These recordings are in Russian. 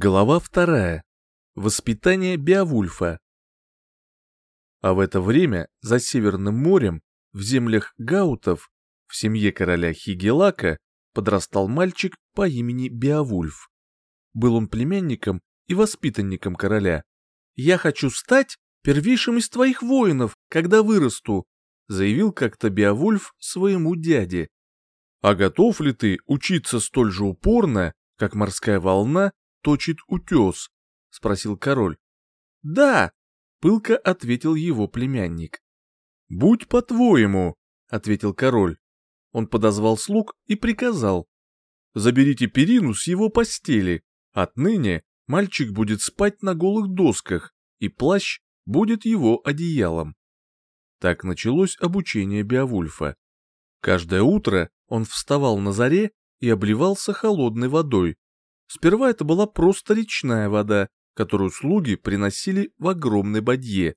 Глава вторая. Воспитание Беовульфа. А в это время за Северным морем, в землях Гаутов, в семье короля Хигелака, подрастал мальчик по имени Беовульф. Был он племянником и воспитанником короля. «Я хочу стать первейшим из твоих воинов, когда вырасту», заявил как-то Беовульф своему дяде. «А готов ли ты учиться столь же упорно, как морская волна точит утес?» — спросил король. «Да!» — пылко ответил его племянник. «Будь по-твоему», — ответил король. Он подозвал слуг и приказал. «Заберите перину с его постели. Отныне мальчик будет спать на голых досках, и плащ будет его одеялом». Так началось обучение Беовульфа. Каждое утро он вставал на заре и обливался холодной водой, Сперва это была просто речная вода, которую слуги приносили в огромной бадье.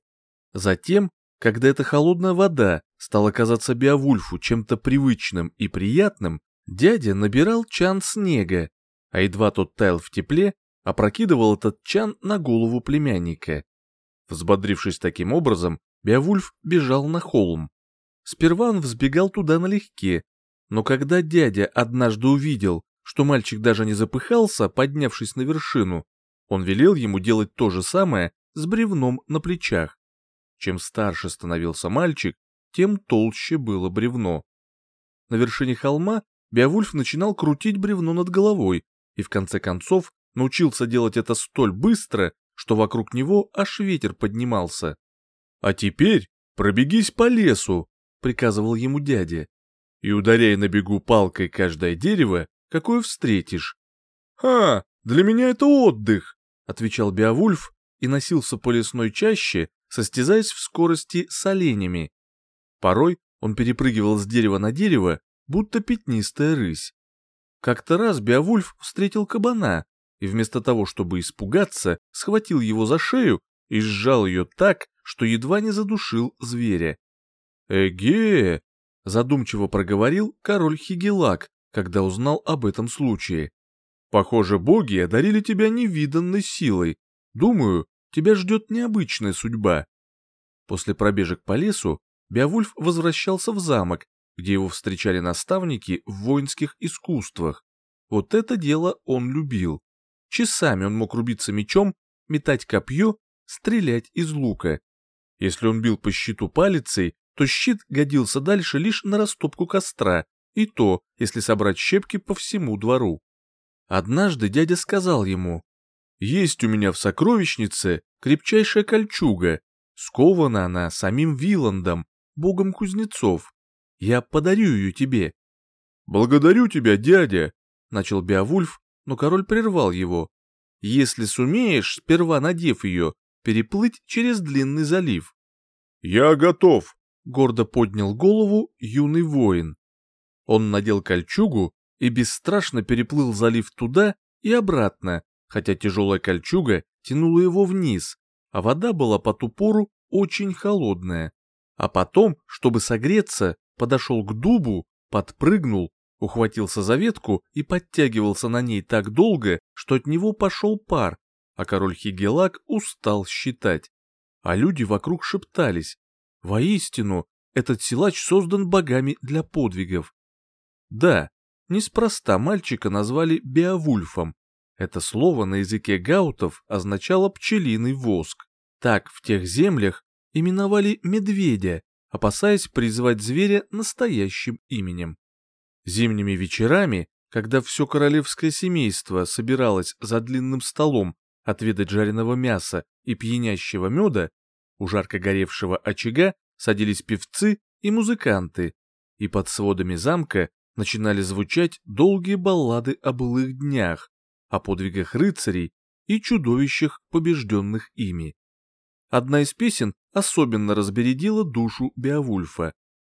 Затем, когда эта холодная вода стала казаться Беовульфу чем-то привычным и приятным, дядя набирал чан снега, а едва тот таял в тепле, опрокидывал этот чан на голову племянника. Взбодрившись таким образом, Беовульф бежал на холм. Сперва он взбегал туда налегке, но когда дядя однажды увидел, что мальчик даже не запыхался, поднявшись на вершину, он велел ему делать то же самое с бревном на плечах. Чем старше становился мальчик, тем толще было бревно. На вершине холма Беовульф начинал крутить бревно над головой и в конце концов научился делать это столь быстро, что вокруг него аж ветер поднимался. «А теперь пробегись по лесу», — приказывал ему дядя, «и ударяй на бегу палкой каждое дерево, какое встретишь. «Ха, для меня это отдых», — отвечал Беовульф и носился по лесной чаще, состязаясь в скорости с оленями. Порой он перепрыгивал с дерева на дерево, будто пятнистая рысь. Как-то раз Беовульф встретил кабана и вместо того, чтобы испугаться, схватил его за шею и сжал ее так, что едва не задушил зверя. «Эге!» — задумчиво проговорил король Хигелак, когда узнал об этом случае. Похоже, боги одарили тебя невиданной силой. Думаю, тебя ждет необычная судьба. После пробежек по лесу Беовульф возвращался в замок, где его встречали наставники в воинских искусствах. Вот это дело он любил. Часами он мог рубиться мечом, метать копье, стрелять из лука. Если он бил по щиту палицей, то щит годился дальше лишь на растопку костра, и то, если собрать щепки по всему двору. Однажды дядя сказал ему, «Есть у меня в сокровищнице крепчайшая кольчуга, скована она самим Виландом, богом кузнецов. Я подарю ее тебе». «Благодарю тебя, дядя», — начал Беовульф, но король прервал его. «Если сумеешь, сперва надев ее, переплыть через длинный залив». «Я готов», — гордо поднял голову юный воин. Он надел кольчугу и бесстрашно переплыл залив туда и обратно, хотя тяжелая кольчуга тянула его вниз, а вода была по ту пору очень холодная. А потом, чтобы согреться, подошел к дубу, подпрыгнул, ухватился за ветку и подтягивался на ней так долго, что от него пошел пар, а король Хигелак устал считать. А люди вокруг шептались. Воистину, этот силач создан богами для подвигов. Да, неспроста мальчика назвали Беовульфом. Это слово на языке гаутов означало пчелиный воск. Так в тех землях именовали медведя, опасаясь призвать зверя настоящим именем. Зимними вечерами, когда все королевское семейство собиралось за длинным столом отведать жареного мяса и пьянящего меда, у жарко горевшего очага садились певцы и музыканты, и под сводами замка начинали звучать долгие баллады о былых днях, о подвигах рыцарей и чудовищах, побежденных ими. Одна из песен особенно разбередила душу Беовульфа.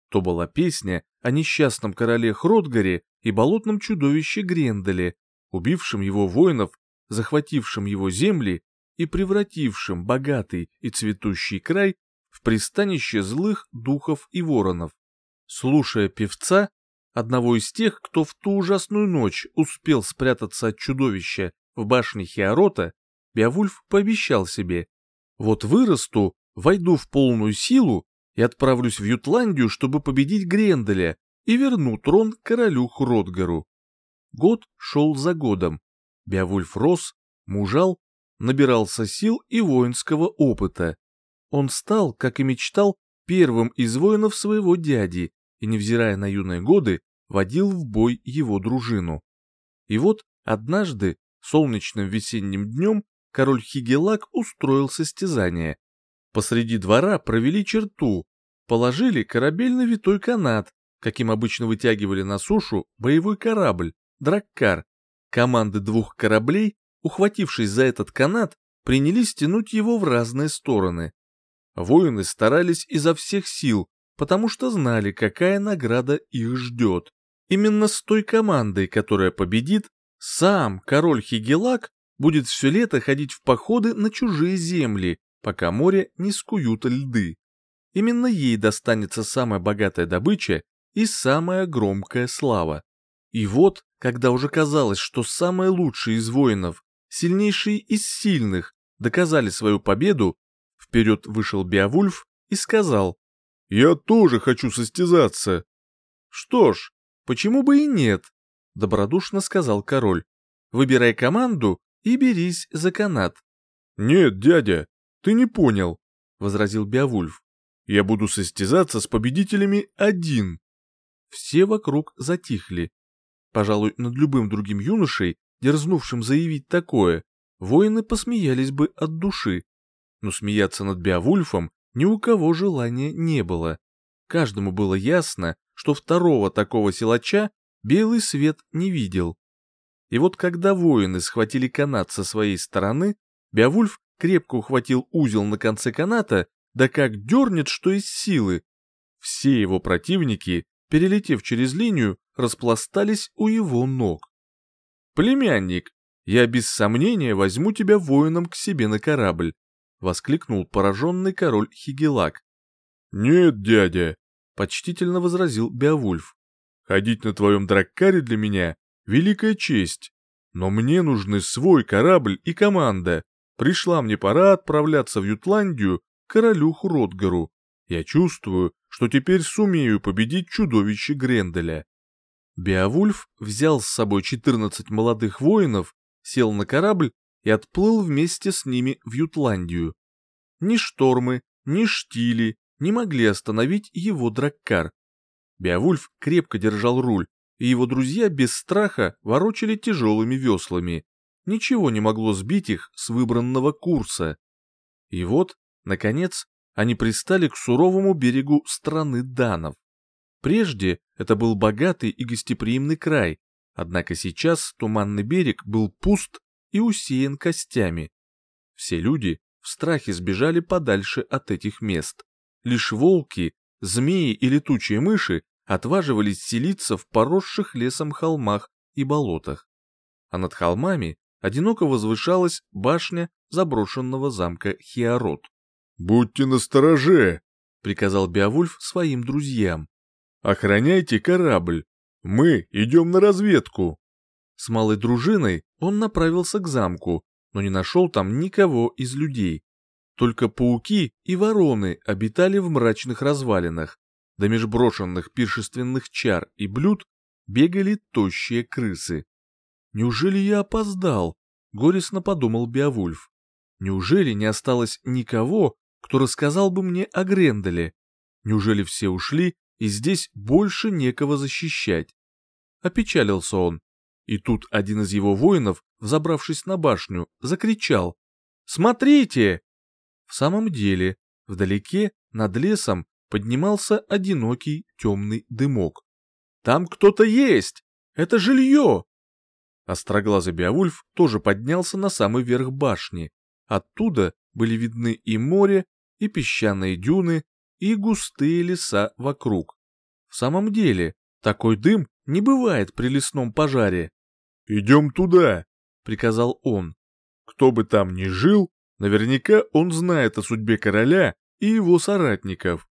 То была песня о несчастном короле Хродгаре и болотном чудовище Гренделе, убившем его воинов, захватившем его земли и превратившем богатый и цветущий край в пристанище злых духов и воронов. Слушая певца, одного из тех, кто в ту ужасную ночь успел спрятаться от чудовища в башне Хиарота, Беовульф пообещал себе, вот вырасту, войду в полную силу и отправлюсь в Ютландию, чтобы победить Гренделя и верну трон королю Хродгару. Год шел за годом. Беовульф рос, мужал, набирался сил и воинского опыта. Он стал, как и мечтал, первым из воинов своего дяди и, невзирая на юные годы, водил в бой его дружину. И вот однажды, солнечным весенним днем, король Хигелак устроил состязание. Посреди двора провели черту, положили корабельный витой канат, каким обычно вытягивали на сушу боевой корабль, драккар. Команды двух кораблей, ухватившись за этот канат, принялись тянуть его в разные стороны. Воины старались изо всех сил, потому что знали, какая награда их ждет. Именно с той командой, которая победит, сам король Хигелак будет все лето ходить в походы на чужие земли, пока море не скуют льды. Именно ей достанется самая богатая добыча и самая громкая слава. И вот, когда уже казалось, что самые лучшие из воинов, сильнейшие из сильных, доказали свою победу, вперед вышел Беовульф и сказал, «Я тоже хочу состязаться». «Что ж, почему бы и нет?» — добродушно сказал король. «Выбирай команду и берись за канат». «Нет, дядя, ты не понял», — возразил Беовульф. «Я буду состязаться с победителями один». Все вокруг затихли. Пожалуй, над любым другим юношей, дерзнувшим заявить такое, воины посмеялись бы от души. Но смеяться над Беовульфом ни у кого желания не было. Каждому было ясно, что второго такого силача белый свет не видел. И вот когда воины схватили канат со своей стороны, Беовульф крепко ухватил узел на конце каната, да как дернет, что из силы. Все его противники, перелетев через линию, распластались у его ног. «Племянник, я без сомнения возьму тебя воином к себе на корабль», — воскликнул пораженный король Хигелак. «Нет, дядя», — почтительно возразил Беовульф. «Ходить на твоем драккаре для меня великая честь. Но мне нужны свой корабль и команда. Пришла мне пора отправляться в Ютландию к королю Хродгару. Я чувствую, что теперь сумею победить чудовище Гренделя. Беовульф взял с собой 14 молодых воинов, сел на корабль и отплыл вместе с ними в Ютландию. Ни штормы, ни штили не могли остановить его драккар. Беовульф крепко держал руль, и его друзья без страха ворочали тяжелыми веслами. Ничего не могло сбить их с выбранного курса. И вот, наконец, они пристали к суровому берегу страны Данов. Прежде это был богатый и гостеприимный край, однако сейчас туманный берег был пуст и усеян костями. Все люди в страхе сбежали подальше от этих мест. Лишь волки, змеи и летучие мыши отваживались селиться в поросших лесом холмах и болотах. А над холмами одиноко возвышалась башня заброшенного замка Хиарот. «Будьте настороже!» — приказал Беовульф своим друзьям. «Охраняйте корабль! Мы идем на разведку!» С малой дружиной он направился к замку, но не нашел там никого из людей. Только пауки и вороны обитали в мрачных развалинах, до межброшенных пиршественных чар и блюд бегали тощие крысы. «Неужели я опоздал?» — горестно подумал Беовульф. «Неужели не осталось никого, кто рассказал бы мне о Гренделе? Неужели все ушли, и здесь больше некого защищать?» Опечалился он. И тут один из его воинов, взобравшись на башню, закричал «Смотрите!» В самом деле, вдалеке, над лесом, поднимался одинокий темный дымок. «Там кто-то есть! Это жилье!» Остроглазый Беовульф тоже поднялся на самый верх башни. Оттуда были видны и море, и песчаные дюны, и густые леса вокруг. В самом деле, такой дым не бывает при лесном пожаре. «Идем туда», — приказал он. «Кто бы там ни жил, наверняка он знает о судьбе короля и его соратников.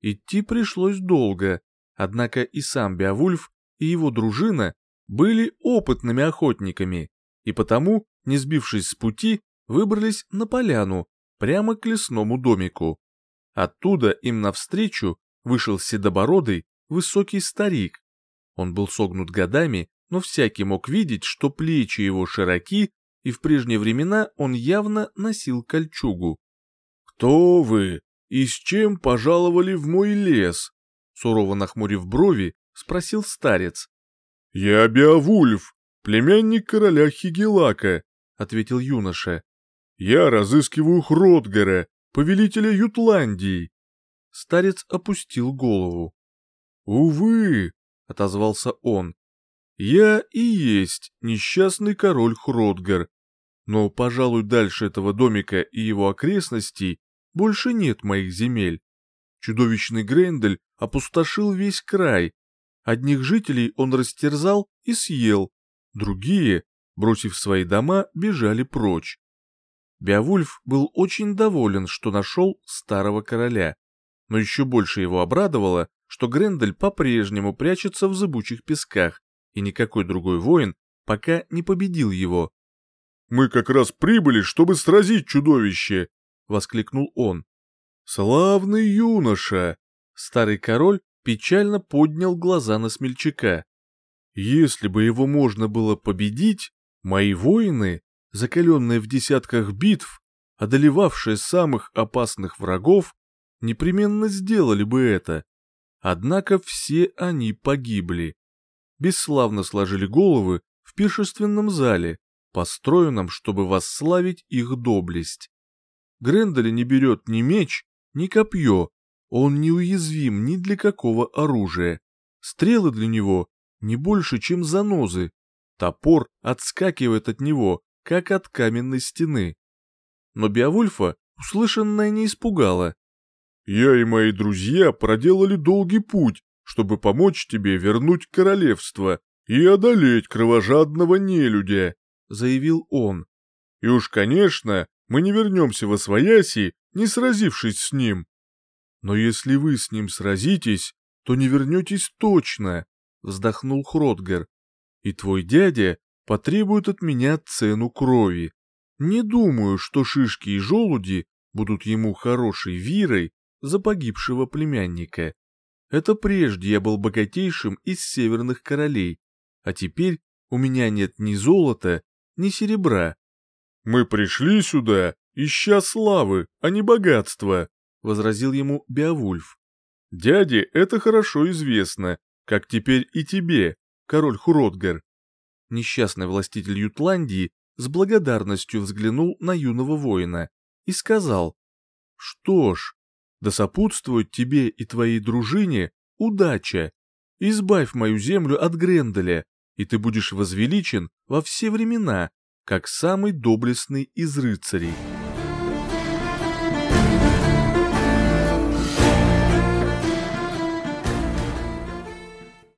Идти пришлось долго, однако и сам Беовульф, и его дружина были опытными охотниками, и потому, не сбившись с пути, выбрались на поляну, прямо к лесному домику. Оттуда им навстречу вышел седобородый, высокий старик. Он был согнут годами, но всякий мог видеть, что плечи его широки, и в прежние времена он явно носил кольчугу. «Кто вы и с чем пожаловали в мой лес?» Сурово нахмурив брови, спросил старец. «Я Беовульф, племянник короля Хигелака», — ответил юноша. «Я разыскиваю Хротгара, повелителя Ютландии». Старец опустил голову. «Увы», — отозвался он, — «я и есть несчастный король Хротгар, но, пожалуй, дальше этого домика и его окрестностей больше нет моих земель. Чудовищный Грендель опустошил весь край. Одних жителей он растерзал и съел, другие, бросив свои дома, бежали прочь. Беовульф был очень доволен, что нашел старого короля, но еще больше его обрадовало, что Грендель по-прежнему прячется в зыбучих песках, и никакой другой воин пока не победил его. «Мы как раз прибыли, чтобы сразить чудовище!» — воскликнул он. «Славный юноша!» Старый король печально поднял глаза на смельчака. «Если бы его можно было победить, мои воины, закаленные в десятках битв, одолевавшие самых опасных врагов, непременно сделали бы это. Однако все они погибли. Бесславно сложили головы в пиршественном зале, построенном, чтобы восславить их доблесть. Грендель не берет ни меч, ни копье, он неуязвим ни для какого оружия. Стрелы для него не больше, чем занозы. Топор отскакивает от него, как от каменной стены. Но Беовульфа услышанное не испугало. «Я и мои друзья проделали долгий путь, чтобы помочь тебе вернуть королевство и одолеть кровожадного нелюдя», — заявил он. «И уж, конечно, мы не вернемся во свояси, не сразившись с ним. Но если вы с ним сразитесь, то не вернетесь точно, вздохнул Хротгер. И твой дядя потребует от меня цену крови. Не думаю, что шишки и желуди будут ему хорошей вирой за погибшего племянника. Это прежде я был богатейшим из северных королей, а теперь у меня нет ни золота, ни серебра. Мы пришли сюда, ища славы, а не богатства, возразил ему Беовульф. «Дяде это хорошо известно, как теперь и тебе, король Хуротгар». Несчастный властитель Ютландии с благодарностью взглянул на юного воина и сказал, «Что ж, да сопутствует тебе и твоей дружине удача. Избавь мою землю от Гренделя, и ты будешь возвеличен во все времена, как самый доблестный из рыцарей».